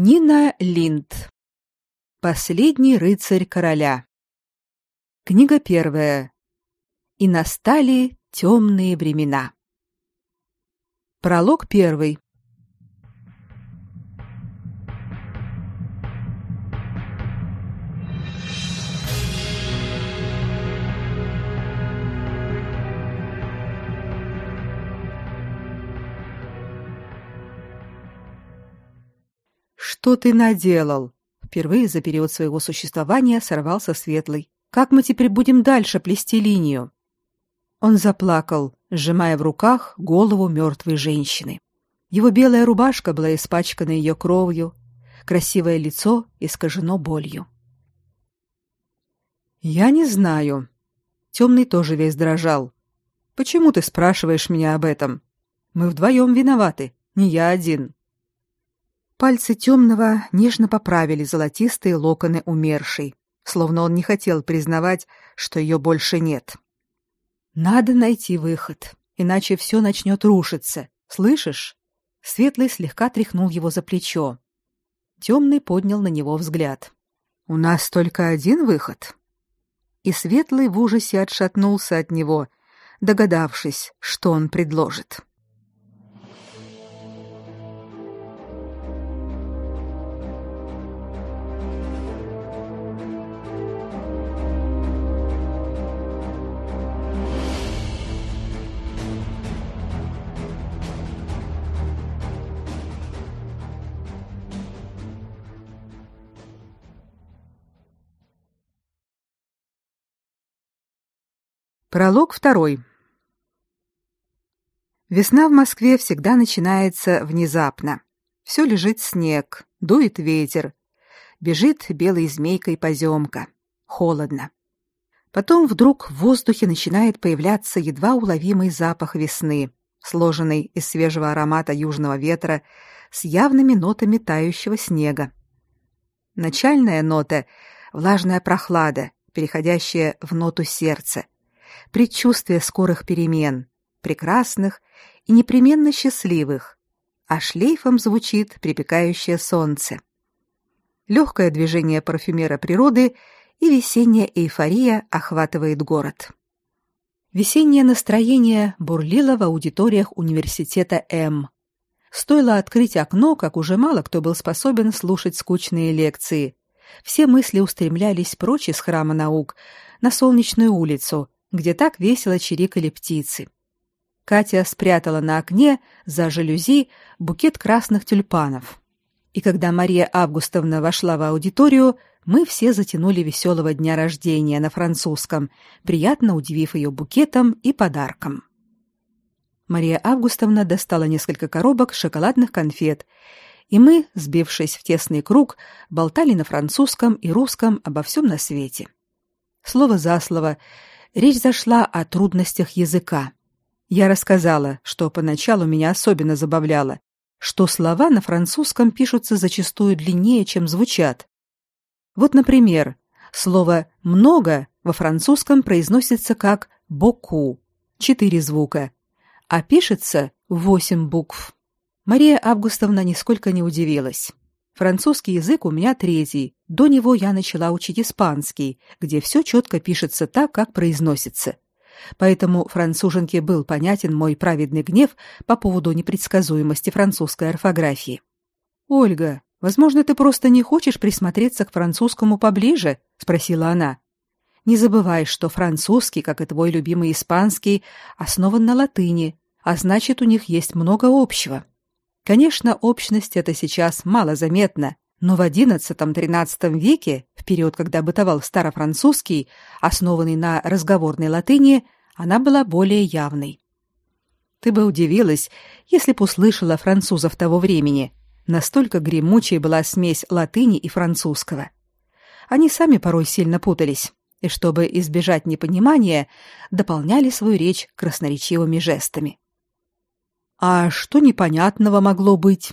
Нина Линд. Последний рыцарь короля. Книга первая. И настали темные времена. Пролог первый. Что ты наделал? Впервые за период своего существования сорвался Светлый. Как мы теперь будем дальше плести линию? Он заплакал, сжимая в руках голову мертвой женщины. Его белая рубашка была испачкана ее кровью, красивое лицо искажено болью. Я не знаю. Темный тоже весь дрожал. Почему ты спрашиваешь меня об этом? Мы вдвоем виноваты, не я один. Пальцы темного нежно поправили золотистые локоны умершей, словно он не хотел признавать, что ее больше нет. Надо найти выход, иначе все начнет рушиться. Слышишь? Светлый слегка тряхнул его за плечо. Темный поднял на него взгляд. У нас только один выход. И Светлый в ужасе отшатнулся от него, догадавшись, что он предложит. Пролог второй. Весна в Москве всегда начинается внезапно. Все лежит снег, дует ветер, бежит белой змейкой поземка. Холодно. Потом вдруг в воздухе начинает появляться едва уловимый запах весны, сложенный из свежего аромата южного ветра с явными нотами тающего снега. Начальная нота влажная прохлада, переходящая в ноту сердца предчувствие скорых перемен, прекрасных и непременно счастливых, а шлейфом звучит припекающее солнце. Легкое движение парфюмера природы и весенняя эйфория охватывает город. Весеннее настроение бурлило в аудиториях университета М. Стоило открыть окно, как уже мало кто был способен слушать скучные лекции. Все мысли устремлялись прочь из храма наук на солнечную улицу, где так весело чирикали птицы. Катя спрятала на окне за жалюзи букет красных тюльпанов. И когда Мария Августовна вошла в аудиторию, мы все затянули веселого дня рождения на французском, приятно удивив ее букетом и подарком. Мария Августовна достала несколько коробок шоколадных конфет, и мы, сбившись в тесный круг, болтали на французском и русском обо всем на свете. Слово за слово, речь зашла о трудностях языка. Я рассказала, что поначалу меня особенно забавляло, что слова на французском пишутся зачастую длиннее, чем звучат. Вот, например, слово «много» во французском произносится как «боку» — четыре звука, а пишется восемь букв. Мария Августовна нисколько не удивилась. Французский язык у меня третий. До него я начала учить испанский, где все четко пишется так, как произносится. Поэтому француженке был понятен мой праведный гнев по поводу непредсказуемости французской орфографии. Ольга, возможно, ты просто не хочешь присмотреться к французскому поближе, спросила она. Не забывай, что французский, как и твой любимый испанский, основан на латыни, а значит, у них есть много общего. Конечно, общность это сейчас мало заметна, но в XI-XIII веке, в период, когда бытовал старофранцузский, основанный на разговорной латыни, она была более явной. Ты бы удивилась, если б услышала французов того времени. Настолько гремучей была смесь латыни и французского. Они сами порой сильно путались, и чтобы избежать непонимания, дополняли свою речь красноречивыми жестами. А что непонятного могло быть?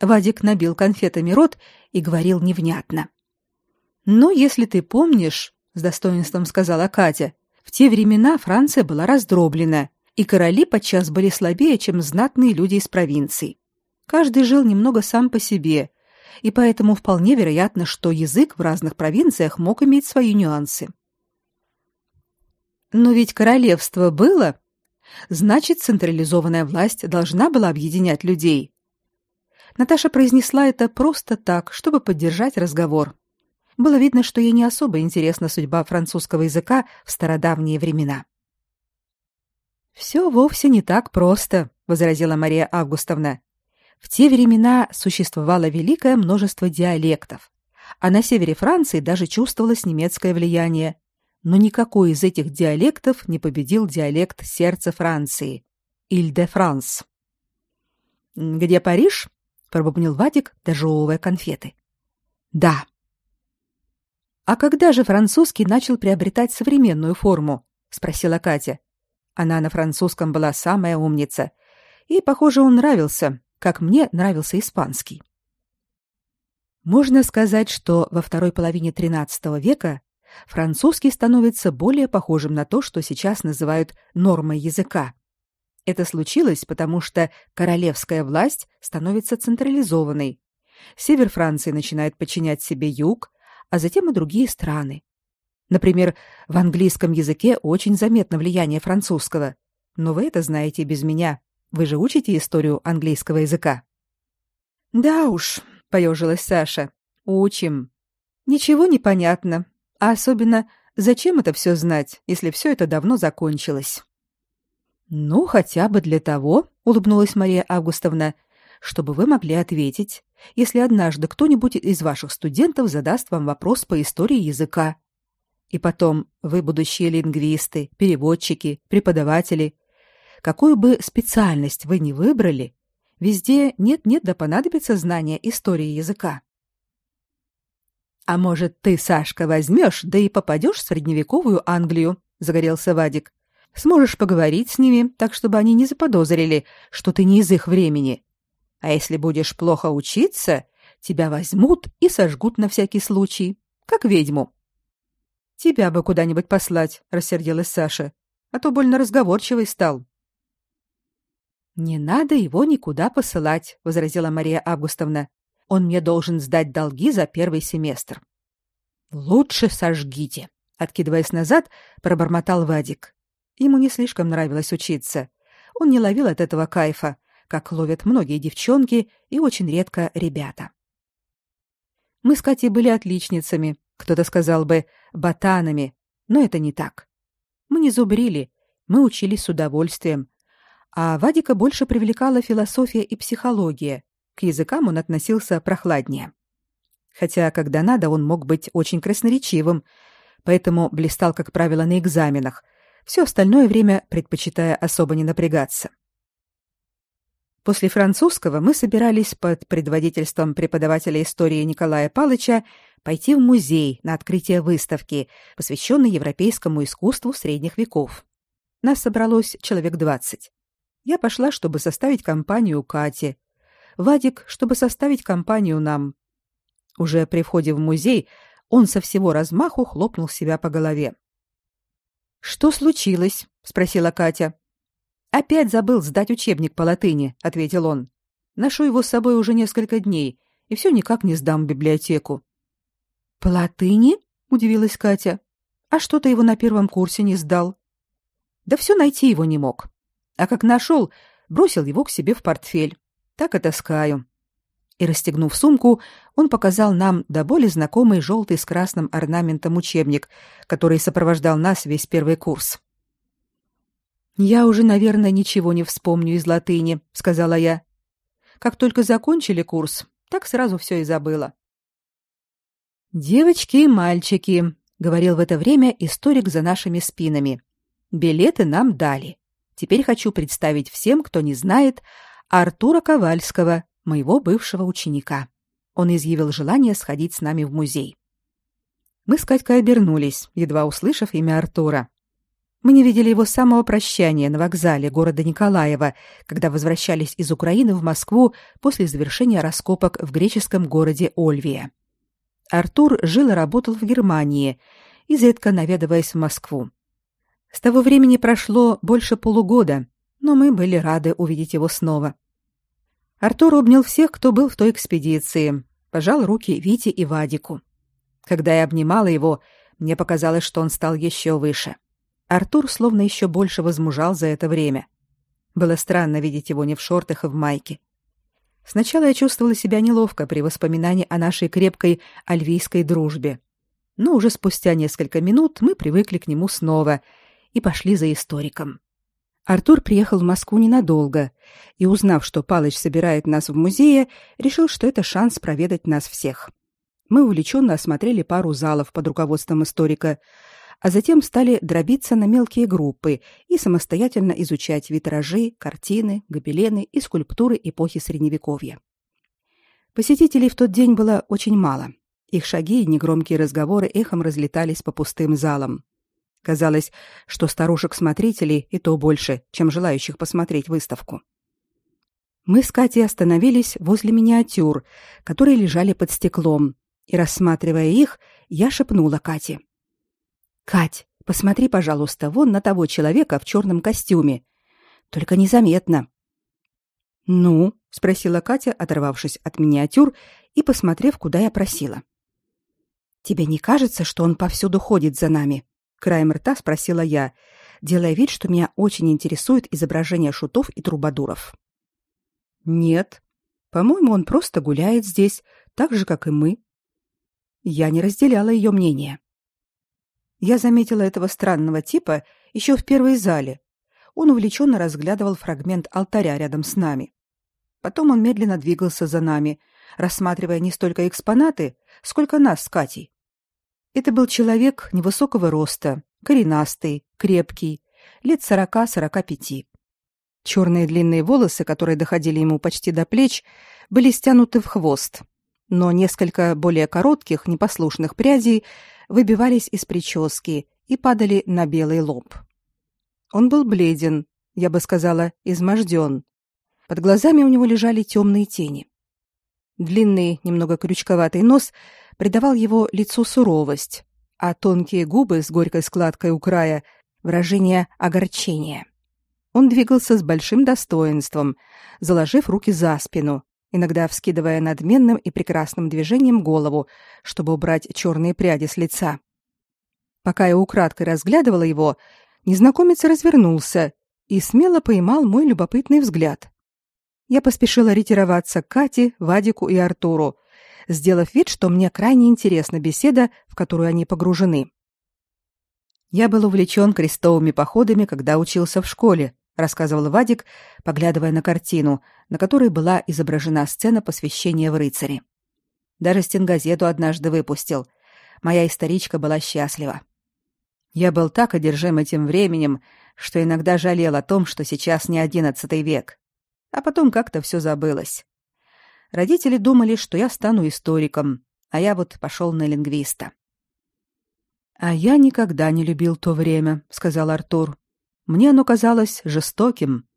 Вадик набил конфетами рот и говорил невнятно. "Ну, если ты помнишь", с достоинством сказала Катя, "в те времена Франция была раздроблена, и короли подчас были слабее, чем знатные люди из провинций. Каждый жил немного сам по себе, и поэтому вполне вероятно, что язык в разных провинциях мог иметь свои нюансы. Но ведь королевство было, значит, централизованная власть должна была объединять людей. Наташа произнесла это просто так, чтобы поддержать разговор. Было видно, что ей не особо интересна судьба французского языка в стародавние времена. Все вовсе не так просто, возразила Мария Августовна. В те времена существовало великое множество диалектов, а на севере Франции даже чувствовалось немецкое влияние. Но никакой из этих диалектов не победил диалект сердца Франции Иль-де-Франс. Где Париж? пробубнил Вадик, дожевывая конфеты. Да. А когда же французский начал приобретать современную форму? спросила Катя. Она на французском была самая умница, и, похоже, он нравился, как мне нравился испанский. Можно сказать, что во второй половине XIII века французский становится более похожим на то, что сейчас называют нормой языка. Это случилось, потому что королевская власть становится централизованной. Север Франции начинает подчинять себе юг, а затем и другие страны. Например, в английском языке очень заметно влияние французского. Но вы это знаете без меня. Вы же учите историю английского языка. Да уж, поежилась Саша. Учим. Ничего не понятно. А особенно, зачем это все знать, если все это давно закончилось? Ну, хотя бы для того, улыбнулась Мария Августовна, чтобы вы могли ответить, если однажды кто-нибудь из ваших студентов задаст вам вопрос по истории языка. И потом, вы будущие лингвисты, переводчики, преподаватели. Какую бы специальность вы ни выбрали, везде нет-нет да понадобится знание истории языка. А может, ты, Сашка, возьмешь, да и попадешь в средневековую Англию, загорелся Вадик. Сможешь поговорить с ними, так чтобы они не заподозрили, что ты не из их времени. А если будешь плохо учиться, тебя возьмут и сожгут на всякий случай, как ведьму. Тебя бы куда-нибудь послать, рассердилась Саша. А то больно разговорчивый стал. Не надо его никуда посылать, возразила Мария Августовна. Он мне должен сдать долги за первый семестр. Лучше сожгите, откидываясь назад, пробормотал Вадик. Ему не слишком нравилось учиться. Он не ловил от этого кайфа, как ловят многие девчонки и очень редко ребята. Мы с Катей были отличницами, кто-то сказал бы ботанами, но это не так. Мы не зубрили, мы учились с удовольствием. А Вадика больше привлекала философия и психология. К языкам он относился прохладнее. Хотя, когда надо, он мог быть очень красноречивым, поэтому блистал, как правило, на экзаменах, все остальное время предпочитая особо не напрягаться. После французского мы собирались под предводительством преподавателя истории Николая Палыча пойти в музей на открытие выставки, посвященной европейскому искусству средних веков. Нас собралось человек двадцать. Я пошла, чтобы составить компанию Кате. Вадик, чтобы составить компанию нам. Уже при входе в музей он со всего размаху хлопнул себя по голове. «Что случилось?» — спросила Катя. Опять забыл сдать учебник по латыни, ответил он. Ношу его с собой уже несколько дней и все никак не сдам в библиотеку. По латыни? удивилась Катя. А что ты его на первом курсе не сдал? Да все найти его не мог. А как нашел, бросил его к себе в портфель. Так и таскаю. И расстегнув сумку, он показал нам до боли знакомый желтый с красным орнаментом учебник, который сопровождал нас весь первый курс. Я уже, наверное, ничего не вспомню из латыни, сказала я. Как только закончили курс, так сразу все и забыла. Девочки и мальчики, говорил в это время историк за нашими спинами. Билеты нам дали. Теперь хочу представить всем, кто не знает, Артура Ковальского, моего бывшего ученика. Он изъявил желание сходить с нами в музей. Мы с Катькой обернулись, едва услышав имя Артура. Мы не видели его с самого прощания на вокзале города Николаева, когда возвращались из Украины в Москву после завершения раскопок в греческом городе Ольвия. Артур жил и работал в Германии, изредка наведываясь в Москву. С того времени прошло больше полугода, но мы были рады увидеть его снова. Артур обнял всех, кто был в той экспедиции, пожал руки Вите и Вадику. Когда я обнимала его, мне показалось, что он стал еще выше. Артур словно еще больше возмужал за это время. Было странно видеть его не в шортах и в майке. Сначала я чувствовала себя неловко при воспоминании о нашей крепкой альвийской дружбе. Но уже спустя несколько минут мы привыкли к нему снова и пошли за историком. Артур приехал в Москву ненадолго и, узнав, что Палыч собирает нас в музее, решил, что это шанс проведать нас всех. Мы увлеченно осмотрели пару залов под руководством историка, а затем стали дробиться на мелкие группы и самостоятельно изучать витражи, картины, гобелены и скульптуры эпохи Средневековья. Посетителей в тот день было очень мало. Их шаги и негромкие разговоры эхом разлетались по пустым залам. Казалось, что старушек-смотрителей и то больше, чем желающих посмотреть выставку. Мы с Катей остановились возле миниатюр, которые лежали под стеклом, и, рассматривая их, я шепнула Кате. «Кать, посмотри, пожалуйста, вон на того человека в черном костюме. Только незаметно». «Ну?» — спросила Катя, оторвавшись от миниатюр и посмотрев, куда я просила. «Тебе не кажется, что он повсюду ходит за нами?» Краем рта спросила я, делая вид, что меня очень интересует изображение шутов и трубадуров. Нет. По-моему, он просто гуляет здесь, так же как и мы. Я не разделяла ее мнение. Я заметила этого странного типа еще в первой зале. Он увлеченно разглядывал фрагмент алтаря рядом с нами. Потом он медленно двигался за нами, рассматривая не столько экспонаты, сколько нас с Катей. Это был человек невысокого роста, коренастый, крепкий, лет сорока-сорока пяти. Черные длинные волосы, которые доходили ему почти до плеч, были стянуты в хвост, но несколько более коротких, непослушных прядей выбивались из прически и падали на белый лоб. Он был бледен, я бы сказала, изможден. Под глазами у него лежали темные тени. Длинный, немного крючковатый нос придавал его лицу суровость, а тонкие губы с горькой складкой у края выражение огорчения. Он двигался с большим достоинством, заложив руки за спину, иногда вскидывая надменным и прекрасным движением голову, чтобы убрать черные пряди с лица. Пока я украдкой разглядывала его, незнакомец развернулся и смело поймал мой любопытный взгляд. Я поспешила ретироваться к Кате, Вадику и Артуру, сделав вид, что мне крайне интересна беседа, в которую они погружены. Я был увлечен крестовыми походами, когда учился в школе, рассказывал Вадик, поглядывая на картину, на которой была изображена сцена посвящения в рыцари. Даже стенгазету однажды выпустил. Моя историчка была счастлива. Я был так одержим этим временем, что иногда жалел о том, что сейчас не одиннадцатый век. А потом как-то все забылось. Родители думали, что я стану историком, а я вот пошел на лингвиста. А я никогда не любил то время, сказал Артур. Мне оно казалось жестоким.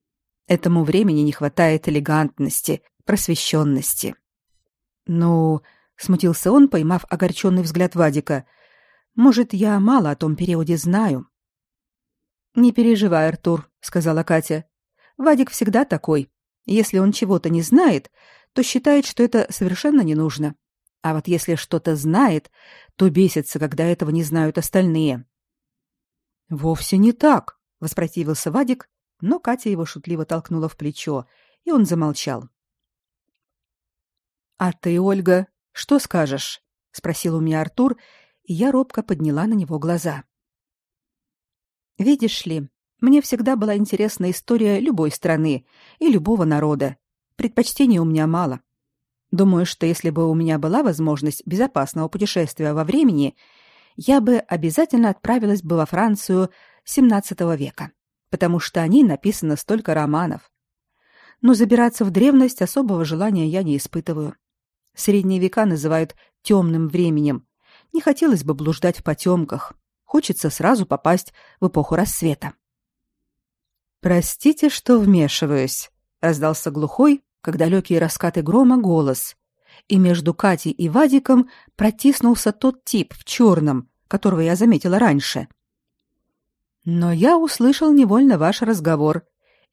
Этому времени не хватает элегантности, просвещенности. Ну, смутился он, поймав огорченный взгляд Вадика. Может, я мало о том периоде знаю. Не переживай, Артур, сказала Катя. Вадик всегда такой. Если он чего-то не знает, то считает, что это совершенно не нужно. А вот если что-то знает, то бесится, когда этого не знают остальные. Вовсе не так, воспротивился Вадик, но Катя его шутливо толкнула в плечо, и он замолчал. А ты, Ольга, что скажешь? спросил у меня Артур, и я робко подняла на него глаза. Видишь ли, мне всегда была интересна история любой страны и любого народа, Предпочтений у меня мало. Думаю, что если бы у меня была возможность безопасного путешествия во времени, я бы обязательно отправилась бы во Францию XVII века, потому что о ней написано столько романов. Но забираться в древность особого желания я не испытываю. Средние века называют темным временем. Не хотелось бы блуждать в потемках. Хочется сразу попасть в эпоху рассвета. Простите, что вмешиваюсь, раздался глухой, как далекие раскаты грома, голос, и между Катей и Вадиком протиснулся тот тип в черном, которого я заметила раньше. Но я услышал невольно ваш разговор,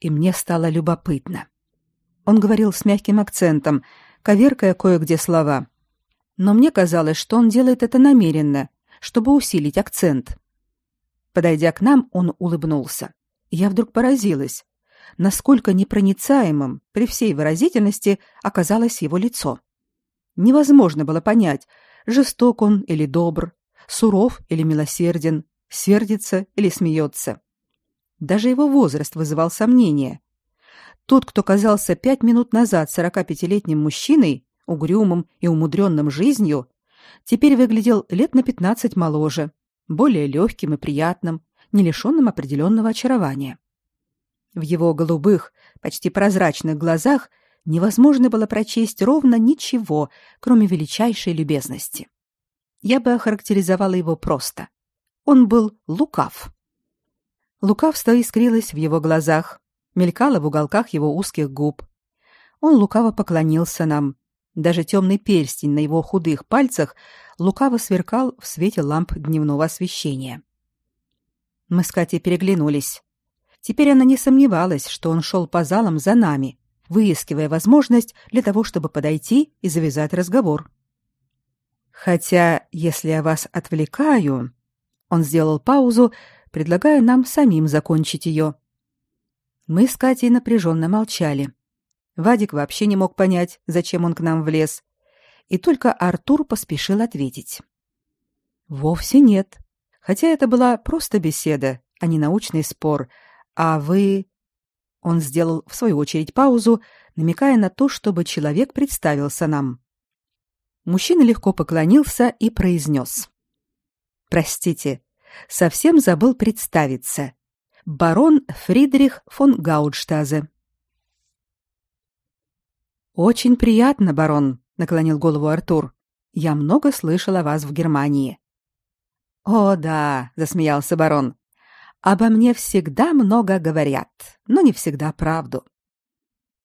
и мне стало любопытно. Он говорил с мягким акцентом, коверкая кое-где слова, Но мне казалось, что он делает это намеренно, чтобы усилить акцент. Подойдя к нам, он улыбнулся. Я вдруг поразилась, насколько непроницаемым при всей выразительности оказалось его лицо. Невозможно было понять, жесток он или добр, суров или милосерден, сердится или смеется. Даже его возраст вызывал сомнения. Тот, кто казался пять минут назад сорокапятилетним мужчиной, угрюмым и умудренным жизнью, теперь выглядел лет на пятнадцать моложе, более легким и приятным, не лишенным определенного очарования. В его голубых, почти прозрачных глазах невозможно было прочесть ровно ничего, кроме величайшей любезности. Я бы охарактеризовала его просто. Он был лукав. Лукавство искрилось в его глазах, мелькало в уголках его узких губ. Он лукаво поклонился нам. Даже темный перстень на его худых пальцах лукаво сверкал в свете ламп дневного освещения. Мы с Катей переглянулись. Теперь она не сомневалась, что он шел по залам за нами, выискивая возможность для того, чтобы подойти и завязать разговор. Хотя, если я вас отвлекаю, он сделал паузу, предлагая нам самим закончить ее. Мы с Катей напряженно молчали. Вадик вообще не мог понять, зачем он к нам влез, и только Артур поспешил ответить. Вовсе нет. Хотя это была просто беседа, а не научный спор. А вы Он сделал в свою очередь паузу, намекая на то, чтобы человек представился нам. Мужчина легко поклонился и произнес. «Простите, совсем забыл представиться. Барон Фридрих фон Гаудштазе». «Очень приятно, барон», — наклонил голову Артур. «Я много слышал о вас в Германии». «О, да», — засмеялся барон. «Обо мне всегда много говорят, но не всегда правду».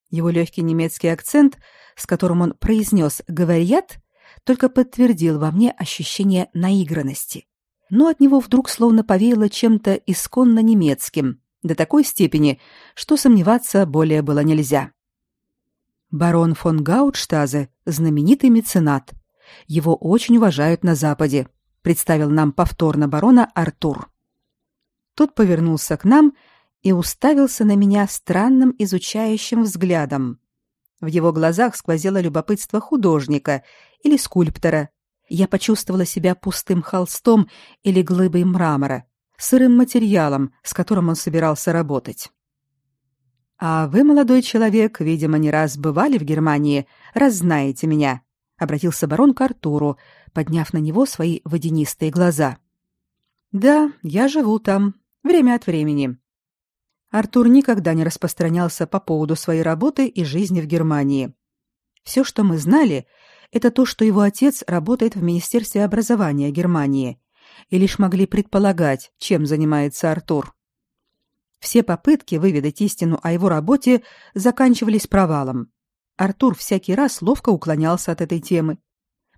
Его легкий немецкий акцент, с которым он произнес «говорят», только подтвердил во мне ощущение наигранности. Но от него вдруг словно повеяло чем-то исконно немецким, до такой степени, что сомневаться более было нельзя. Барон фон Гаутштазе – знаменитый меценат. Его очень уважают на Западе, представил нам повторно барона Артур. Тот повернулся к нам и уставился на меня странным изучающим взглядом. В его глазах сквозило любопытство художника или скульптора. Я почувствовала себя пустым холстом или глыбой мрамора, сырым материалом, с которым он собирался работать. А вы, молодой человек, видимо, не раз бывали в Германии, раз знаете меня, обратился барон к Артуру, подняв на него свои водянистые глаза. Да, я живу там, время от времени. Артур никогда не распространялся по поводу своей работы и жизни в Германии. Все, что мы знали, это то, что его отец работает в Министерстве образования Германии, и лишь могли предполагать, чем занимается Артур. Все попытки выведать истину о его работе заканчивались провалом. Артур всякий раз ловко уклонялся от этой темы.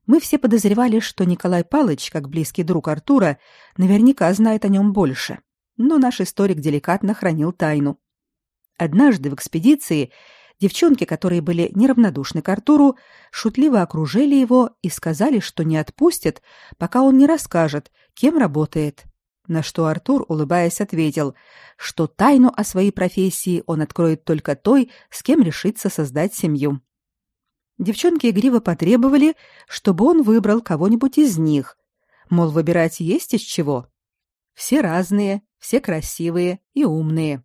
Мы все подозревали, что Николай Палыч, как близкий друг Артура, наверняка знает о нем больше но наш историк деликатно хранил тайну. Однажды в экспедиции девчонки, которые были неравнодушны к Артуру, шутливо окружили его и сказали, что не отпустят, пока он не расскажет, кем работает. На что Артур, улыбаясь, ответил, что тайну о своей профессии он откроет только той, с кем решится создать семью. Девчонки игриво потребовали, чтобы он выбрал кого-нибудь из них. Мол, выбирать есть из чего. Все разные, все красивые и умные.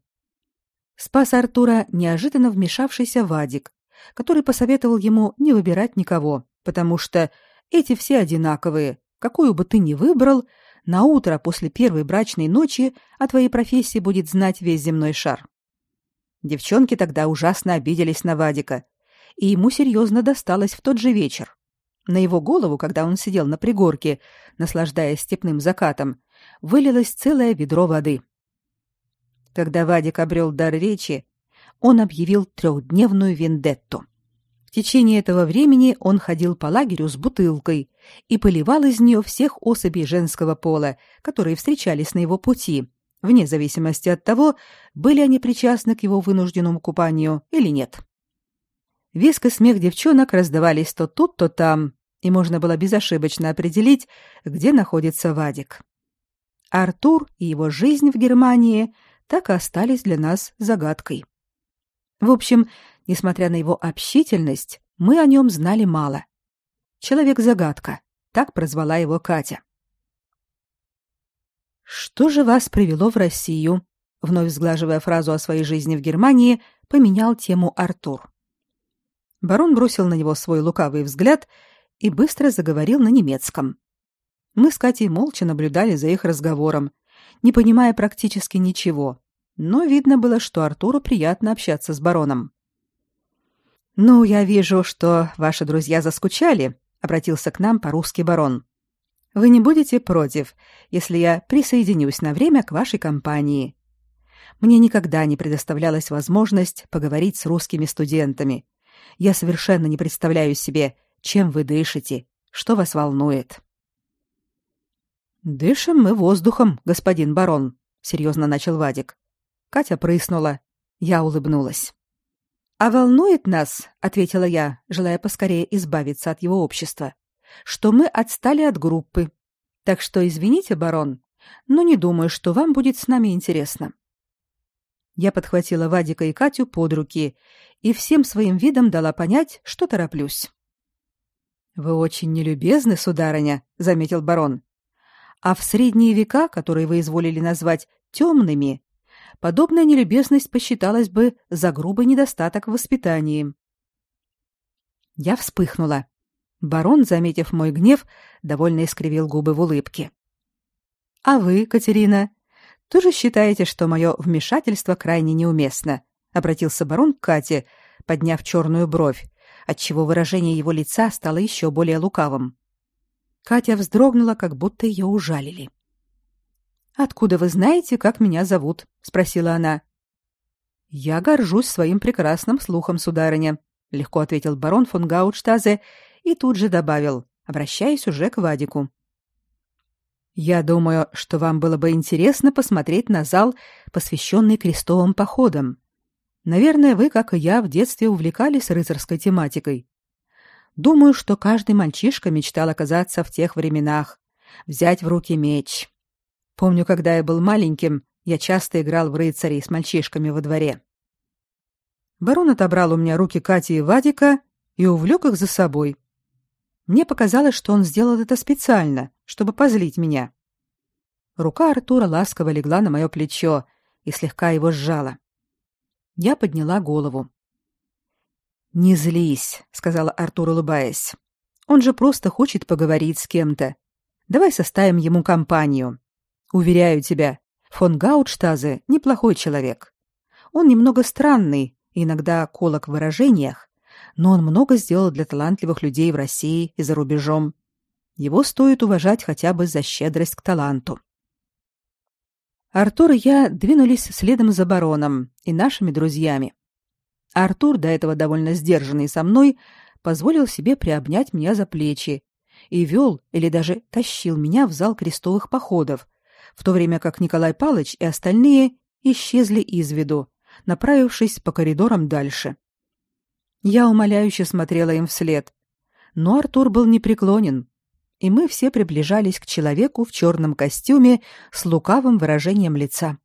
Спас Артура неожиданно вмешавшийся Вадик, который посоветовал ему не выбирать никого, потому что эти все одинаковые. Какую бы ты ни выбрал, на утро после первой брачной ночи о твоей профессии будет знать весь земной шар. Девчонки тогда ужасно обиделись на Вадика, и ему серьезно досталось в тот же вечер. На его голову, когда он сидел на пригорке, наслаждаясь степным закатом, вылилось целое ведро воды. Когда Вадик обрел дар речи, он объявил трехдневную вендетту. В течение этого времени он ходил по лагерю с бутылкой и поливал из нее всех особей женского пола, которые встречались на его пути, вне зависимости от того, были они причастны к его вынужденному купанию или нет. Виск и смех девчонок раздавались то тут, то там, и можно было безошибочно определить, где находится Вадик. Артур и его жизнь в Германии так и остались для нас загадкой. В общем, несмотря на его общительность, мы о нем знали мало. Человек-загадка, так прозвала его Катя. Что же вас привело в Россию? Вновь сглаживая фразу о своей жизни в Германии, поменял тему Артур. Барон бросил на него свой лукавый взгляд и быстро заговорил на немецком. Мы с Катей молча наблюдали за их разговором, не понимая практически ничего, но видно было, что Артуру приятно общаться с бароном. «Ну, я вижу, что ваши друзья заскучали», — обратился к нам по-русски барон. «Вы не будете против, если я присоединюсь на время к вашей компании. Мне никогда не предоставлялась возможность поговорить с русскими студентами. Я совершенно не представляю себе, чем вы дышите, что вас волнует». «Дышим мы воздухом, господин барон», — серьезно начал Вадик. Катя прыснула. Я улыбнулась. «А волнует нас», — ответила я, желая поскорее избавиться от его общества, «что мы отстали от группы. Так что извините, барон, но не думаю, что вам будет с нами интересно». Я подхватила Вадика и Катю под руки и всем своим видом дала понять, что тороплюсь. «Вы очень нелюбезны, сударыня», — заметил барон. «А в средние века, которые вы изволили назвать темными, подобная нелюбезность посчиталась бы за грубый недостаток в воспитании. Я вспыхнула. Барон, заметив мой гнев, довольно искривил губы в улыбке. А вы, Катерина, тоже считаете, что мое вмешательство крайне неуместно? обратился барон к Кате, подняв черную бровь, отчего выражение его лица стало еще более лукавым. Катя вздрогнула, как будто ее ужалили. Откуда вы знаете, как меня зовут? спросила она. Я горжусь своим прекрасным слухом, сударыня, легко ответил барон фон Гаутштазе и тут же добавил, обращаясь уже к Вадику. Я думаю, что вам было бы интересно посмотреть на зал, посвященный крестовым походам. Наверное, вы, как и я, в детстве увлекались рыцарской тематикой. Думаю, что каждый мальчишка мечтал оказаться в тех временах, взять в руки меч, Помню, когда я был маленьким, я часто играл в рыцарей с мальчишками во дворе. Барон отобрал у меня руки Кати и Вадика и увлек их за собой. Мне показалось, что он сделал это специально, чтобы позлить меня. Рука Артура ласково легла на мое плечо и слегка его сжала. Я подняла голову. «Не злись», — сказала Артур, улыбаясь. «Он же просто хочет поговорить с кем-то. Давай составим ему компанию. Уверяю тебя, фон Гаутштазе неплохой человек. Он немного странный, иногда колок в выражениях, но он много сделал для талантливых людей в России и за рубежом. Его стоит уважать хотя бы за щедрость к таланту. Артур и я двинулись следом за бароном и нашими друзьями. Артур, до этого довольно сдержанный со мной, позволил себе приобнять меня за плечи и вел или даже тащил меня в зал крестовых походов, в то время как Николай Палыч и остальные исчезли из виду, направившись по коридорам дальше. Я умоляюще смотрела им вслед, но Артур был непреклонен, и мы все приближались к человеку в черном костюме с лукавым выражением лица.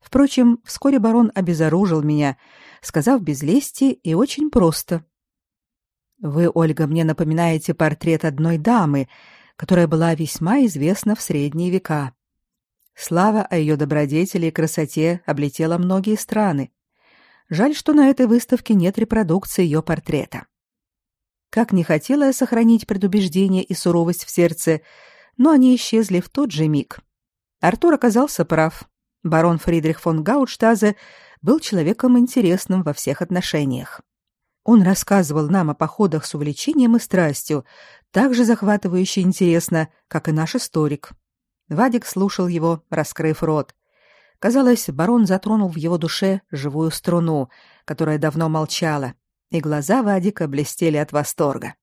Впрочем, вскоре барон обезоружил меня, сказав без лести и очень просто. «Вы, Ольга, мне напоминаете портрет одной дамы, которая была весьма известна в средние века. Слава о ее добродетели и красоте облетела многие страны. Жаль, что на этой выставке нет репродукции ее портрета. Как не хотела я сохранить предубеждение и суровость в сердце, но они исчезли в тот же миг. Артур оказался прав. Барон Фридрих фон Гаутштазе был человеком интересным во всех отношениях. Он рассказывал нам о походах с увлечением и страстью, так же захватывающе интересно, как и наш историк. Вадик слушал его, раскрыв рот. Казалось, барон затронул в его душе живую струну, которая давно молчала, и глаза Вадика блестели от восторга.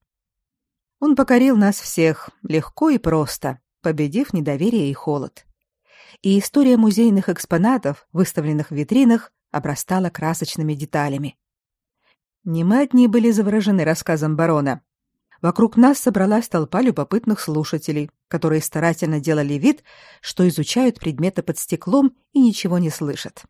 Он покорил нас всех легко и просто, победив недоверие и холод. И история музейных экспонатов, выставленных в витринах, обрастала красочными деталями. Не мы одни были заворожены рассказом барона. вокруг нас собралась толпа любопытных слушателей, которые старательно делали вид, что изучают предметы под стеклом и ничего не слышат.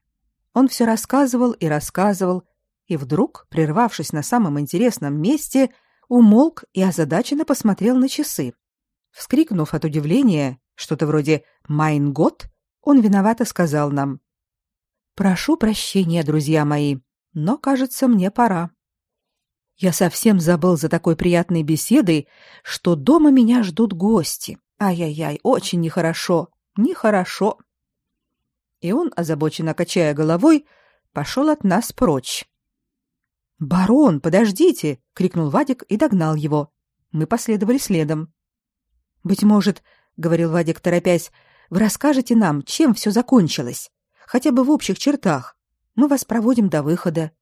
Он все рассказывал и рассказывал, и вдруг, прервавшись на самом интересном месте, умолк и озадаченно посмотрел на часы. Вскрикнув от удивления, что-то вроде «Майн год», он виновато сказал нам «Прошу прощения, друзья мои, но, кажется, мне пора». Я совсем забыл за такой приятной беседой, что дома меня ждут гости. Ай-яй-яй, очень нехорошо, нехорошо. И он, озабоченно качая головой, пошел от нас прочь. «Барон, подождите!» — крикнул Вадик и догнал его. Мы последовали следом. «Быть может, — говорил Вадик, торопясь, — вы расскажете нам, чем все закончилось, хотя бы в общих чертах. Мы вас проводим до выхода».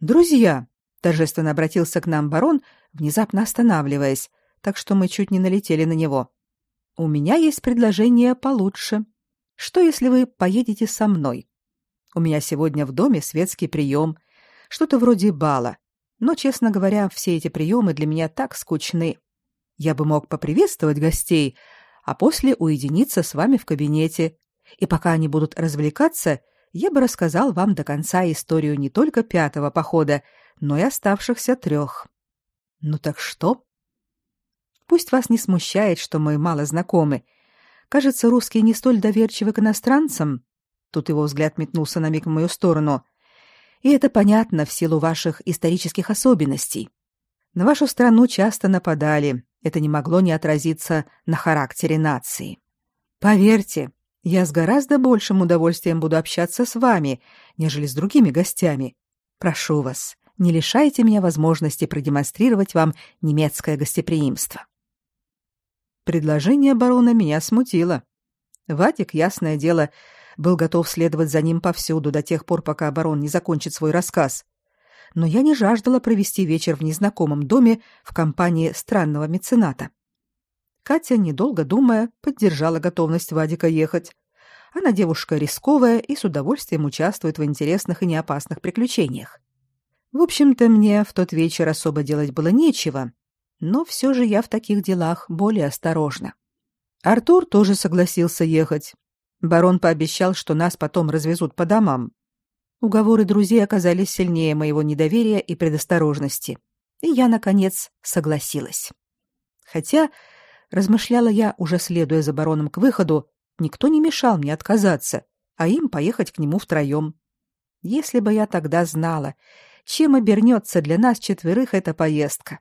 «Друзья!» — торжественно обратился к нам барон, внезапно останавливаясь, так что мы чуть не налетели на него. «У меня есть предложение получше. Что, если вы поедете со мной? У меня сегодня в доме светский прием — что-то вроде бала. Но, честно говоря, все эти приемы для меня так скучны. Я бы мог поприветствовать гостей, а после уединиться с вами в кабинете. И пока они будут развлекаться, я бы рассказал вам до конца историю не только пятого похода, но и оставшихся трех. Ну так что? Пусть вас не смущает, что мы мало знакомы. Кажется, русские не столь доверчивы к иностранцам. Тут его взгляд метнулся на миг в мою сторону. И это понятно в силу ваших исторических особенностей. На вашу страну часто нападали. Это не могло не отразиться на характере нации. Поверьте, я с гораздо большим удовольствием буду общаться с вами, нежели с другими гостями. Прошу вас, не лишайте меня возможности продемонстрировать вам немецкое гостеприимство. Предложение барона меня смутило. Вадик, ясное дело, был готов следовать за ним повсюду до тех пор, пока барон не закончит свой рассказ. Но я не жаждала провести вечер в незнакомом доме в компании странного мецената. Катя, недолго думая, поддержала готовность Вадика ехать. Она девушка рисковая и с удовольствием участвует в интересных и неопасных приключениях. В общем-то, мне в тот вечер особо делать было нечего, но все же я в таких делах более осторожна. Артур тоже согласился ехать, Барон пообещал, что нас потом развезут по домам. Уговоры друзей оказались сильнее моего недоверия и предосторожности, и я наконец согласилась. Хотя, размышляла я, уже следуя за бароном к выходу, никто не мешал мне отказаться, а им поехать к нему втроем. Если бы я тогда знала, чем обернется для нас четверых эта поездка.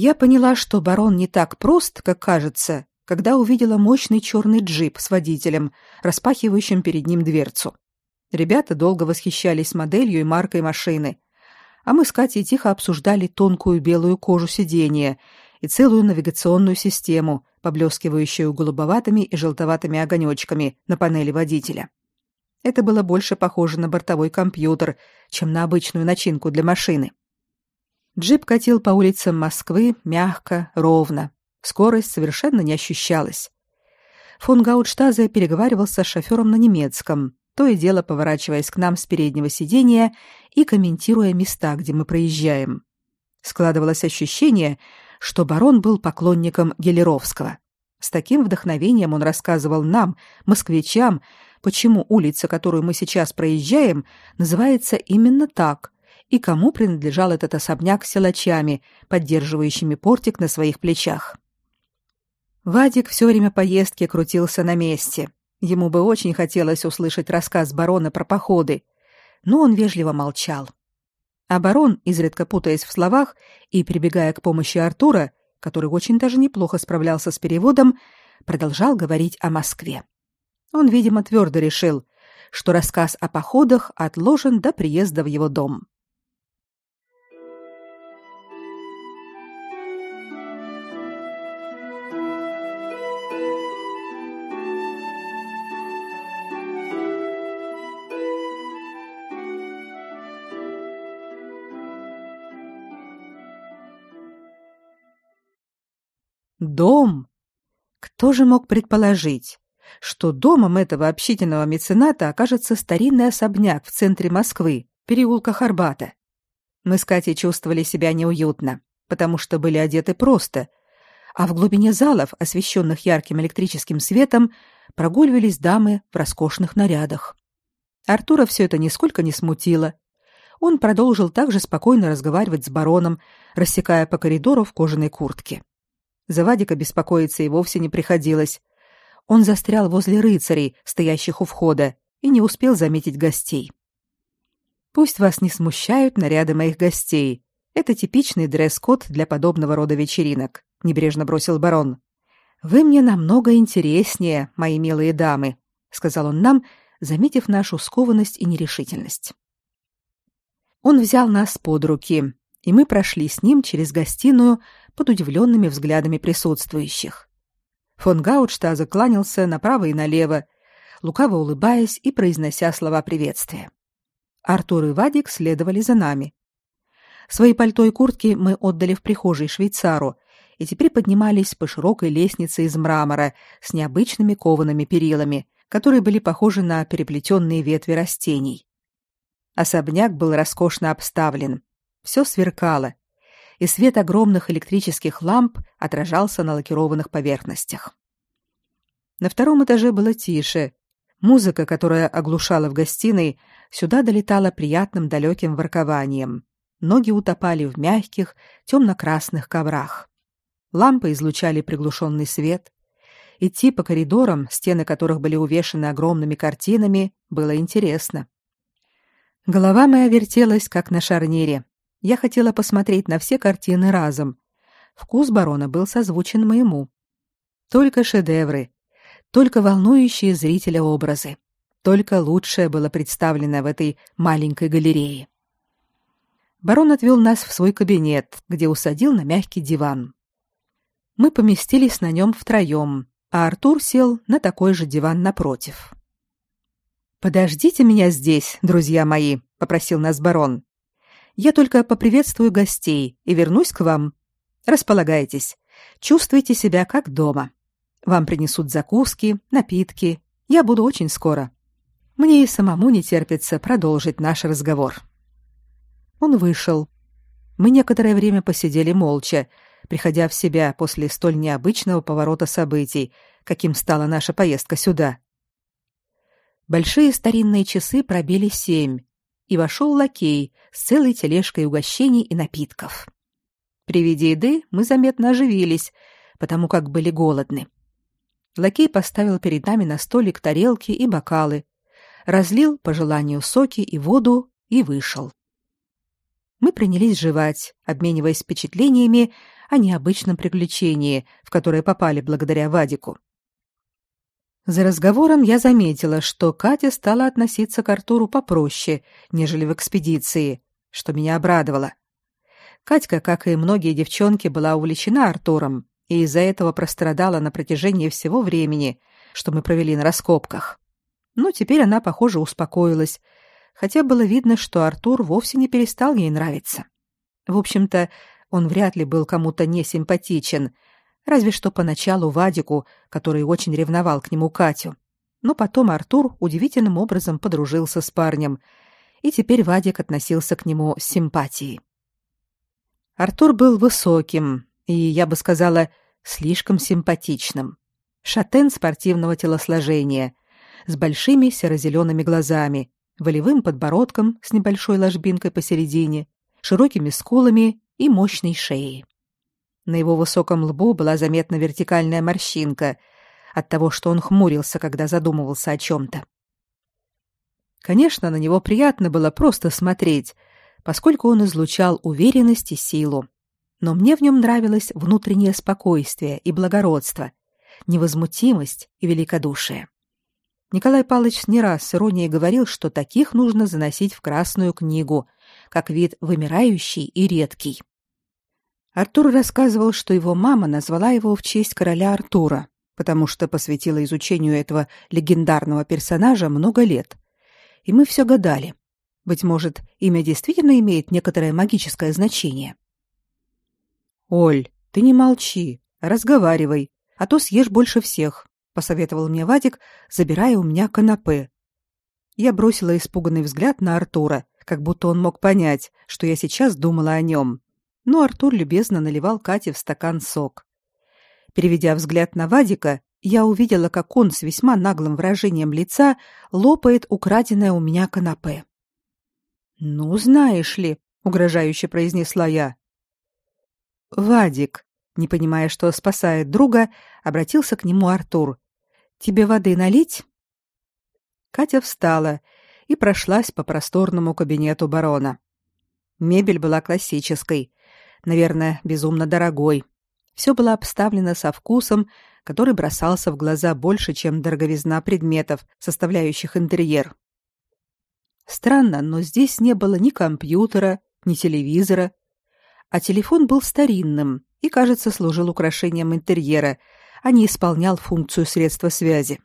Я поняла, что барон не так прост, как кажется, когда увидела мощный черный джип с водителем, распахивающим перед ним дверцу. Ребята долго восхищались моделью и маркой машины, а мы с Катей тихо обсуждали тонкую белую кожу сиденья и целую навигационную систему, поблескивающую голубоватыми и желтоватыми огонечками на панели водителя. Это было больше похоже на бортовой компьютер, чем на обычную начинку для машины. Джип катил по улицам Москвы мягко, ровно. Скорость совершенно не ощущалась. Фон Гаутштазе переговаривался с шофером на немецком, то и дело поворачиваясь к нам с переднего сиденья и комментируя места, где мы проезжаем. Складывалось ощущение, что барон был поклонником Гелеровского. С таким вдохновением он рассказывал нам, москвичам, почему улица, которую мы сейчас проезжаем, называется именно так, и кому принадлежал этот особняк с силачами, поддерживающими портик на своих плечах. Вадик все время поездки крутился на месте. Ему бы очень хотелось услышать рассказ барона про походы, но он вежливо молчал. А барон, изредка путаясь в словах и прибегая к помощи Артура, который очень даже неплохо справлялся с переводом, продолжал говорить о Москве. Он, видимо, твердо решил, что рассказ о походах отложен до приезда в его дом. Дом. Кто же мог предположить, что домом этого общительного мецената окажется старинный особняк в центре Москвы, переулка Арбата? Мы с Катей чувствовали себя неуютно, потому что были одеты просто, а в глубине залов, освещенных ярким электрическим светом, прогуливались дамы в роскошных нарядах. Артура все это нисколько не смутило. Он продолжил также спокойно разговаривать с бароном, рассекая по коридору в кожаной куртке. За Вадика беспокоиться и вовсе не приходилось. Он застрял возле рыцарей, стоящих у входа, и не успел заметить гостей. Пусть вас не смущают наряды моих гостей. Это типичный дресс-код для подобного рода вечеринок, небрежно бросил барон. Вы мне намного интереснее, мои милые дамы, сказал он нам, заметив нашу скованность и нерешительность. Он взял нас под руки, и мы прошли с ним через гостиную под удивленными взглядами присутствующих. Фон Гаутштаза кланялся направо и налево, лукаво улыбаясь и произнося слова приветствия. Артур и Вадик следовали за нами. Свои пальто и куртки мы отдали в прихожей швейцару и теперь поднимались по широкой лестнице из мрамора с необычными коваными перилами, которые были похожи на переплетенные ветви растений. Особняк был роскошно обставлен. Все сверкало, и свет огромных электрических ламп отражался на лакированных поверхностях. На втором этаже было тише. Музыка, которая оглушала в гостиной, сюда долетала приятным далеким воркованием. Ноги утопали в мягких, темно-красных коврах. Лампы излучали приглушенный свет. Идти по коридорам, стены которых были увешаны огромными картинами, было интересно. Голова моя вертелась, как на шарнире. Я хотела посмотреть на все картины разом. Вкус барона был созвучен моему. Только шедевры, только волнующие зрителя образы, только лучшее было представлено в этой маленькой галерее. Барон отвел нас в свой кабинет, где усадил на мягкий диван. Мы поместились на нем втроем, а Артур сел на такой же диван напротив. «Подождите меня здесь, друзья мои», — попросил нас барон. Я только поприветствую гостей и вернусь к вам. Располагайтесь. Чувствуйте себя как дома. Вам принесут закуски, напитки. Я буду очень скоро. Мне и самому не терпится продолжить наш разговор. Он вышел. Мы некоторое время посидели молча, приходя в себя после столь необычного поворота событий, каким стала наша поездка сюда. Большие старинные часы пробили семь, и вошел лакей с целой тележкой угощений и напитков. При виде еды мы заметно оживились, потому как были голодны. Лакей поставил перед нами на столик тарелки и бокалы, разлил по желанию соки и воду и вышел. Мы принялись жевать, обмениваясь впечатлениями о необычном приключении, в которое попали благодаря Вадику. За разговором я заметила, что Катя стала относиться к Артуру попроще, нежели в экспедиции, что меня обрадовало. Катька, как и многие девчонки, была увлечена Артуром и из-за этого прострадала на протяжении всего времени, что мы провели на раскопках. Но теперь она, похоже, успокоилась, хотя было видно, что Артур вовсе не перестал ей нравиться. В общем-то, он вряд ли был кому-то не симпатичен, разве что поначалу Вадику, который очень ревновал к нему Катю. Но потом Артур удивительным образом подружился с парнем, и теперь Вадик относился к нему с симпатией. Артур был высоким и, я бы сказала, слишком симпатичным. Шатен спортивного телосложения, с большими серо-зелеными глазами, волевым подбородком с небольшой ложбинкой посередине, широкими скулами и мощной шеей. На его высоком лбу была заметна вертикальная морщинка от того, что он хмурился, когда задумывался о чем-то. Конечно, на него приятно было просто смотреть, поскольку он излучал уверенность и силу. Но мне в нем нравилось внутреннее спокойствие и благородство, невозмутимость и великодушие. Николай Павлович не раз с иронией говорил, что таких нужно заносить в Красную книгу, как вид вымирающий и редкий. Артур рассказывал, что его мама назвала его в честь короля Артура, потому что посвятила изучению этого легендарного персонажа много лет. И мы все гадали. Быть может, имя действительно имеет некоторое магическое значение. Оль, ты не молчи. разговаривай, а то съешь больше всех, посоветовал мне Вадик, забирая у меня канапе. Я бросила испуганный взгляд на Артура, как будто он мог понять, что я сейчас думала о нем. Но Артур любезно наливал Кате в стакан сок. Переведя взгляд на Вадика, я увидела, как он с весьма наглым выражением лица лопает украденное у меня канапе. «Ну, знаешь ли», — угрожающе произнесла я. «Вадик», не понимая, что спасает друга, обратился к нему Артур. «Тебе воды налить?» Катя встала и прошлась по просторному кабинету барона. Мебель была классической, наверное, безумно дорогой. Все было обставлено со вкусом, который бросался в глаза больше, чем дороговизна предметов, составляющих интерьер. Странно, но здесь не было ни компьютера, ни телевизора, а телефон был старинным и, кажется, служил украшением интерьера, а не исполнял функцию средства связи.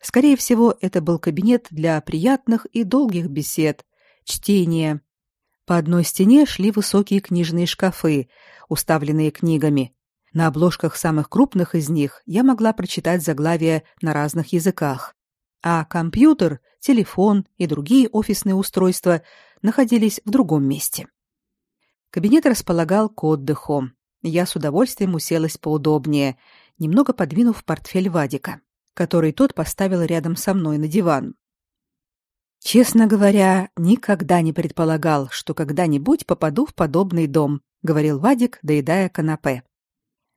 Скорее всего, это был кабинет для приятных и долгих бесед, чтения. По одной стене шли высокие книжные шкафы, уставленные книгами, на обложках самых крупных из них я могла прочитать заглавия на разных языках. А компьютер, телефон и другие офисные устройства находились в другом месте. Кабинет располагал к отдыху. Я с удовольствием уселась поудобнее, немного подвинув портфель Вадика, который тот поставил рядом со мной на диван. Честно говоря, никогда не предполагал, что когда-нибудь попаду в подобный дом, говорил Вадик, доедая канапе.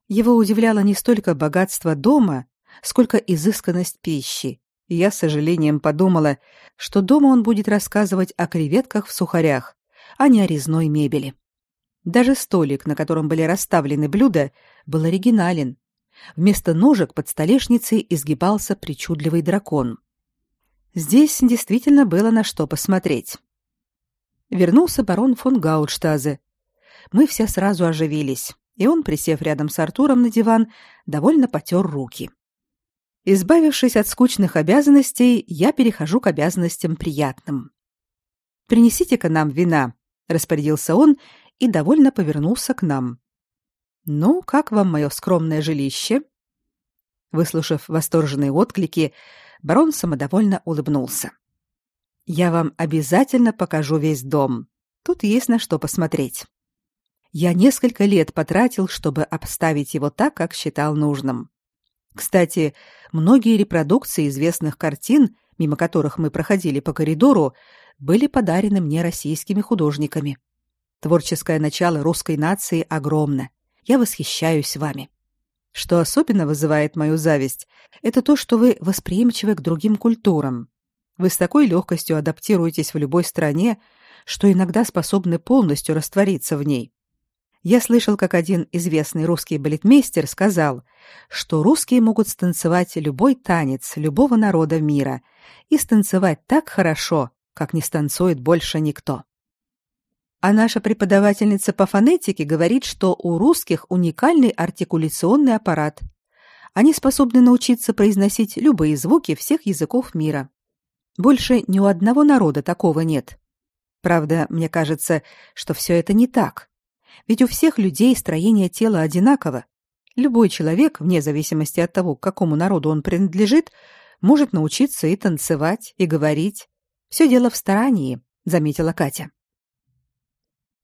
Его удивляло не столько богатство дома, сколько изысканность пищи. И я с сожалением подумала, что дома он будет рассказывать о креветках в сухарях, а не о резной мебели. Даже столик, на котором были расставлены блюда, был оригинален. Вместо ножек под столешницей изгибался причудливый дракон. Здесь действительно было на что посмотреть. Вернулся барон фон Гаутштазе. Мы все сразу оживились и он, присев рядом с Артуром на диван, довольно потер руки. Избавившись от скучных обязанностей, я перехожу к обязанностям приятным. Принесите-ка нам вина, распорядился он и довольно повернулся к нам. Ну, как вам мое скромное жилище? Выслушав восторженные отклики, барон самодовольно улыбнулся. Я вам обязательно покажу весь дом. Тут есть на что посмотреть. Я несколько лет потратил, чтобы обставить его так, как считал нужным. Кстати, многие репродукции известных картин, мимо которых мы проходили по коридору, были подарены мне российскими художниками. Творческое начало русской нации огромно. Я восхищаюсь вами. Что особенно вызывает мою зависть, это то, что вы восприимчивы к другим культурам. Вы с такой легкостью адаптируетесь в любой стране, что иногда способны полностью раствориться в ней. Я слышал, как один известный русский балетмейстер сказал, что русские могут станцевать любой танец любого народа мира и станцевать так хорошо, как не станцует больше никто. А наша преподавательница по фонетике говорит, что у русских уникальный артикуляционный аппарат. Они способны научиться произносить любые звуки всех языков мира. Больше ни у одного народа такого нет. Правда, мне кажется, что все это не так. Ведь у всех людей строение тела одинаково. Любой человек, вне зависимости от того, к какому народу он принадлежит, может научиться и танцевать, и говорить. Все дело в старании, заметила Катя.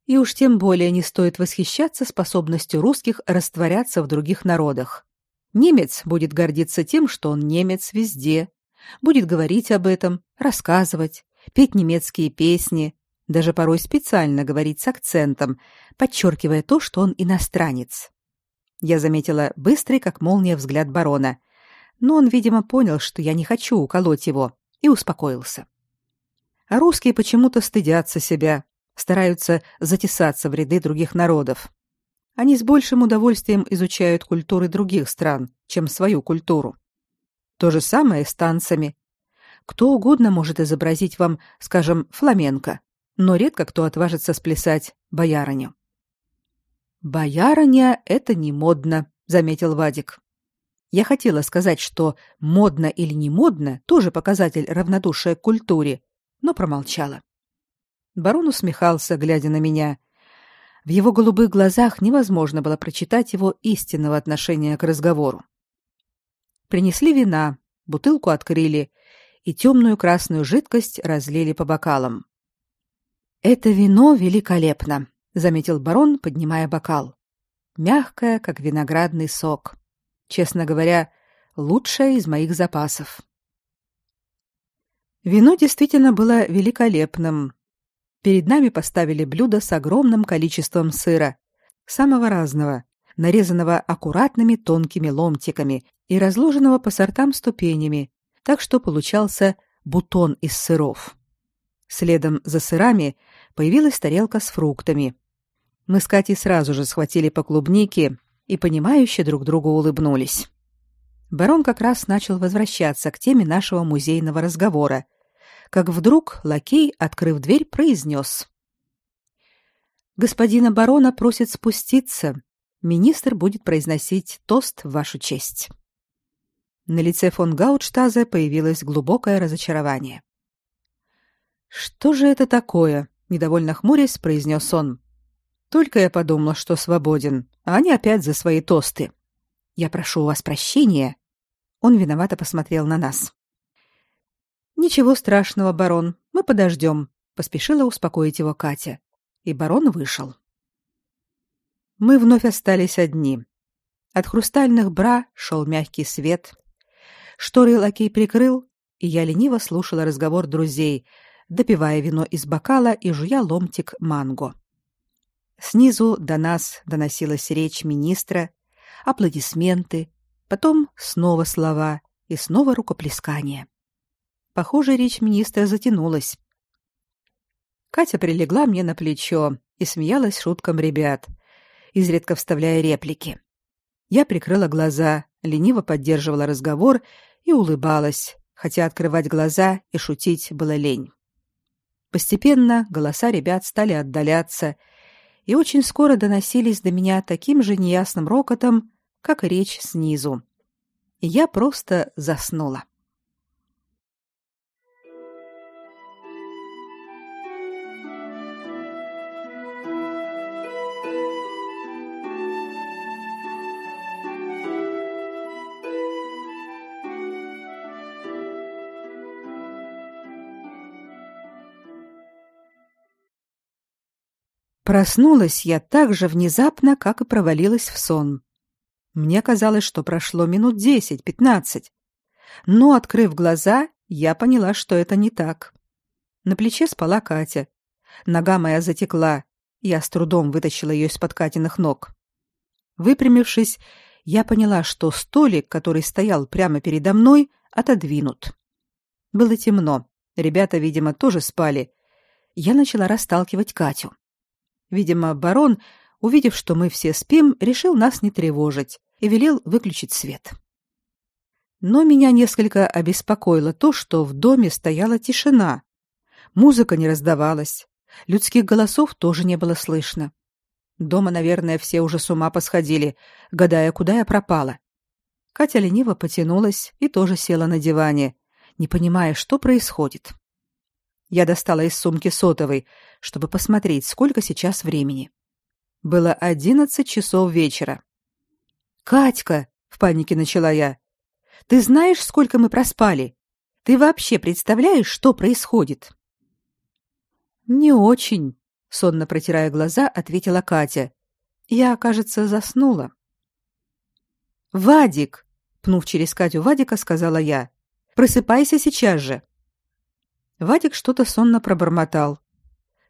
И уж тем более не стоит восхищаться способностью русских растворяться в других народах. Немец будет гордиться тем, что он немец везде, будет говорить об этом, рассказывать, петь немецкие песни, даже порой специально говорить с акцентом, подчеркивая то, что он иностранец. Я заметила быстрый, как молния, взгляд барона, но он, видимо, понял, что я не хочу уколоть его, и успокоился. А русские почему-то стыдятся себя, стараются затесаться в ряды других народов. Они с большим удовольствием изучают культуры других стран, чем свою культуру. То же самое с танцами. Кто угодно может изобразить вам, скажем, фламенко, но редко кто отважится сплясать боярыню. Боярыня это не модно, заметил Вадик. Я хотела сказать, что модно или не модно тоже показатель равнодушия к культуре, но промолчала. Барон усмехался, глядя на меня. В его голубых глазах невозможно было прочитать его истинного отношения к разговору. Принесли вина, бутылку открыли и темную красную жидкость разлили по бокалам. Это вино великолепно, заметил барон, поднимая бокал. Мягкое, как виноградный сок. Честно говоря, лучшее из моих запасов. Вино действительно было великолепным. Перед нами поставили блюдо с огромным количеством сыра, самого разного, нарезанного аккуратными тонкими ломтиками и разложенного по сортам ступенями, так что получался бутон из сыров. Следом за сырами появилась тарелка с фруктами. Мы с Катей сразу же схватили по клубнике и понимающе друг другу улыбнулись. Барон как раз начал возвращаться к теме нашего музейного разговора, как вдруг лакей, открыв дверь, произнес. «Господина барона просит спуститься. Министр будет произносить тост в вашу честь». На лице фон Гаутштазе появилось глубокое разочарование. «Что же это такое?» — недовольно хмурясь произнес он. «Только я подумал, что свободен, а они опять за свои тосты. Я прошу у вас прощения, он виновато посмотрел на нас. Ничего страшного, барон, мы подождем», — поспешила успокоить его Катя. И барон вышел. Мы вновь остались одни. От хрустальных бра шел мягкий свет. Шторы лакей прикрыл, и я лениво слушала разговор друзей, допивая вино из бокала и жуя ломтик манго. Снизу до нас доносилась речь министра, аплодисменты, Потом снова слова и снова рукоплескание. Похоже, речь министра затянулась. Катя прилегла мне на плечо и смеялась шуткам ребят, изредка вставляя реплики. Я прикрыла глаза, лениво поддерживала разговор и улыбалась, хотя открывать глаза и шутить было лень. Постепенно голоса ребят стали отдаляться, и очень скоро доносились до меня таким же неясным рокотом, как речь снизу. И я просто заснула. Проснулась я так же внезапно, как и провалилась в сон. Мне казалось, что прошло минут десять-пятнадцать. Но, открыв глаза, я поняла, что это не так. На плече спала Катя. Нога моя затекла. Я с трудом вытащила ее из-под Катиных ног. Выпрямившись, я поняла, что столик, который стоял прямо передо мной, отодвинут. Было темно. Ребята, видимо, тоже спали. Я начала расталкивать Катю. Видимо, барон, увидев, что мы все спим, решил нас не тревожить и велел выключить свет. Но меня несколько обеспокоило то, что в доме стояла тишина. Музыка не раздавалась, людских голосов тоже не было слышно. Дома, наверное, все уже с ума посходили, гадая, куда я пропала. Катя лениво потянулась и тоже села на диване, не понимая, что происходит. Я достала из сумки сотовый, чтобы посмотреть, сколько сейчас времени. Было одиннадцать часов вечера. Катька, в панике начала я. Ты знаешь, сколько мы проспали? Ты вообще представляешь, что происходит? Не очень, сонно протирая глаза, ответила Катя. Я, кажется, заснула. Вадик, пнув через Катю Вадика, сказала я. Просыпайся сейчас же. Вадик что-то сонно пробормотал.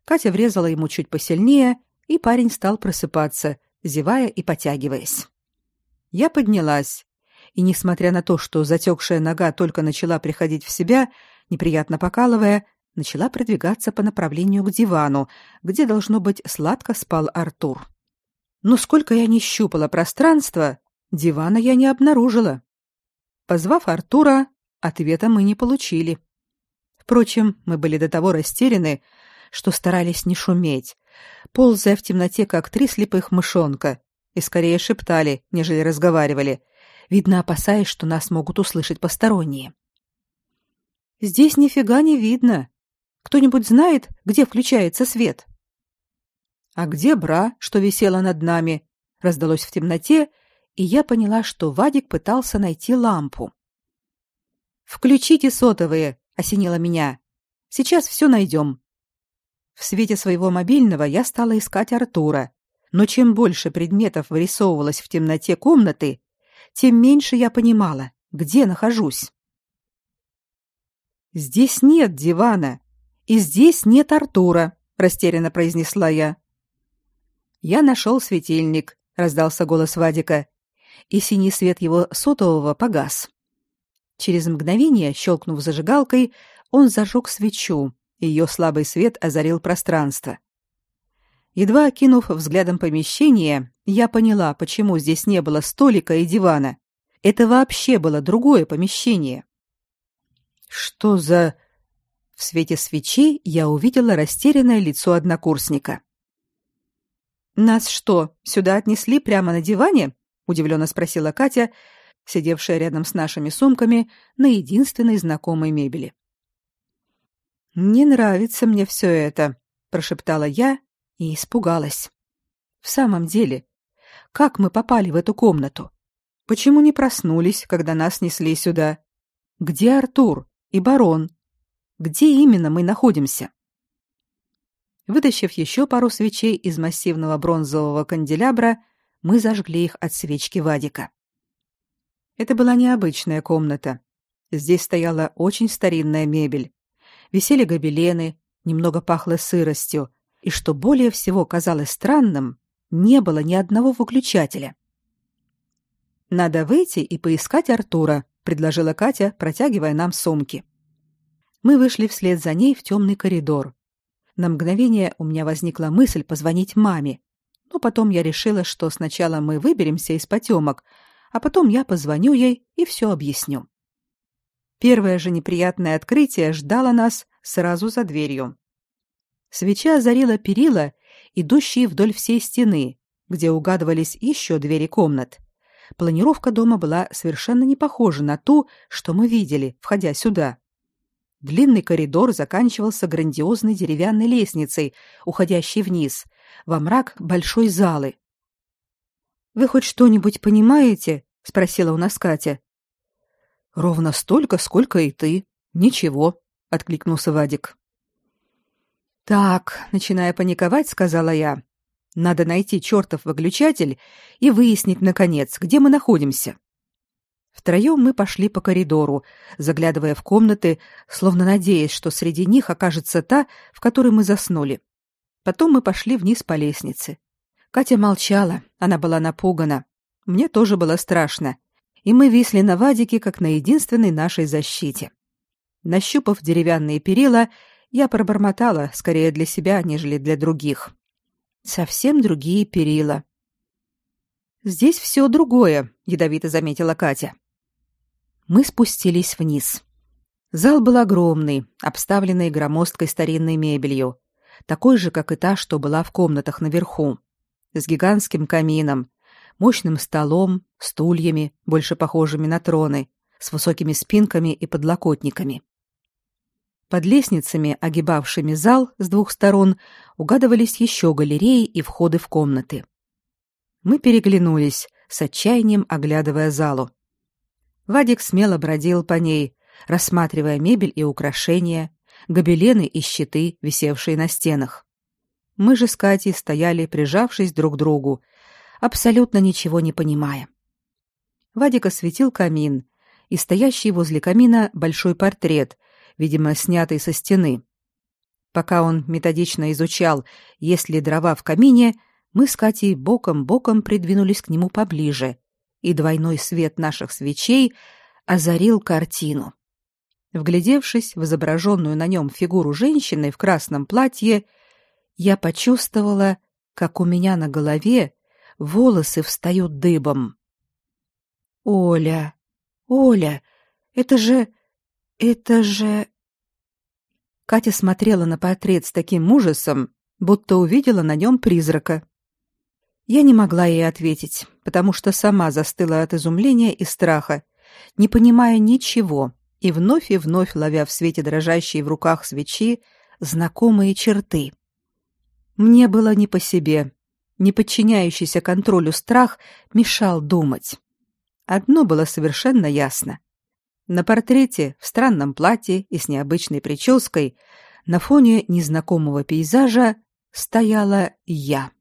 Катя врезала ему чуть посильнее, и парень стал просыпаться, зевая и потягиваясь. Я поднялась, и, несмотря на то, что затекшая нога только начала приходить в себя, неприятно покалывая, начала продвигаться по направлению к дивану, где, должно быть, сладко спал Артур. Но сколько я не щупала пространство, дивана я не обнаружила. Позвав Артура, ответа мы не получили. Впрочем, мы были до того растеряны, что старались не шуметь, ползая в темноте, как три слепых мышонка, и скорее шептали, нежели разговаривали, видно опасаясь, что нас могут услышать посторонние. Здесь нифига не видно. Кто-нибудь знает, где включается свет? А где бра, что висела над нами? раздалось в темноте, и я поняла, что Вадик пытался найти лампу. Включите сотовые, осенило меня. Сейчас все найдем». В свете своего мобильного я стала искать Артура, но чем больше предметов вырисовывалось в темноте комнаты, тем меньше я понимала, где нахожусь. Здесь нет дивана, и здесь нет Артура, растерянно произнесла я. Я нашел светильник, раздался голос Вадика, и синий свет его сотового погас. Через мгновение, щелкнув зажигалкой, он зажег свечу, и ее слабый свет озарил пространство. Едва окинув взглядом помещение, я поняла, почему здесь не было столика и дивана. Это вообще было другое помещение. Что за В свете свечи я увидела растерянное лицо однокурсника. Нас что, сюда отнесли прямо на диване? удивленно спросила Катя, сидевшая рядом с нашими сумками на единственной знакомой мебели. Не нравится мне все это, прошептала я и испугалась. В самом деле, как мы попали в эту комнату? Почему не проснулись, когда нас несли сюда? Где Артур и барон? Где именно мы находимся? Вытащив еще пару свечей из массивного бронзового канделябра, мы зажгли их от свечки Вадика. Это была необычная комната. Здесь стояла очень старинная мебель. Висели гобелены, немного пахло сыростью, и что более всего казалось странным, не было ни одного выключателя. Надо выйти и поискать Артура, предложила Катя, протягивая нам сумки. Мы вышли вслед за ней в темный коридор. На мгновение у меня возникла мысль позвонить маме. Но потом я решила, что сначала мы выберемся из потемок, а потом я позвоню ей и все объясню. Первое же неприятное открытие ждало нас сразу за дверью. Свеча озарила перила, идущие вдоль всей стены, где угадывались еще двери комнат. Планировка дома была совершенно не похожа на ту, что мы видели, входя сюда. Длинный коридор заканчивался грандиозной деревянной лестницей, уходящей вниз, во мрак большой залы. Вы хоть что-нибудь понимаете? спросила у нас Катя. Ровно столько, сколько и ты. Ничего, откликнулся Вадик. Так, начиная паниковать, сказала я. Надо найти чертов выключатель и выяснить наконец, где мы находимся. Втроем мы пошли по коридору, заглядывая в комнаты, словно надеясь, что среди них окажется та, в которой мы заснули. Потом мы пошли вниз по лестнице. Катя молчала, она была напугана. Мне тоже было страшно, и мы висли на Вадике, как на единственной нашей защите. Нащупав деревянные перила, я пробормотала, скорее для себя, нежели для других. Совсем другие перила. Здесь все другое, ядовито заметила Катя мы спустились вниз. Зал был огромный, обставленный громоздкой старинной мебелью, такой же, как и та, что была в комнатах наверху, с гигантским камином, мощным столом, стульями, больше похожими на троны, с высокими спинками и подлокотниками. Под лестницами, огибавшими зал с двух сторон, угадывались еще галереи и входы в комнаты. Мы переглянулись, с отчаянием оглядывая залу. Вадик смело бродил по ней, рассматривая мебель и украшения, гобелены и щиты, висевшие на стенах. Мы же с Катей стояли, прижавшись друг к другу, абсолютно ничего не понимая. Вадик осветил камин, и стоящий возле камина большой портрет, видимо, снятый со стены. Пока он методично изучал, есть ли дрова в камине, мы с Катей боком-боком придвинулись к нему поближе и двойной свет наших свечей озарил картину. Вглядевшись в изображенную на нем фигуру женщины в красном платье, я почувствовала, как у меня на голове волосы встают дыбом. Оля, Оля, это же это же Катя смотрела на портрет с таким ужасом, будто увидела на нем призрака. Я не могла ей ответить, потому что сама застыла от изумления и страха, не понимая ничего и вновь и вновь ловя в свете дрожащей в руках свечи знакомые черты. Мне было не по себе. Не подчиняющийся контролю страх мешал думать. Одно было совершенно ясно. На портрете в странном платье и с необычной прической на фоне незнакомого пейзажа стояла я.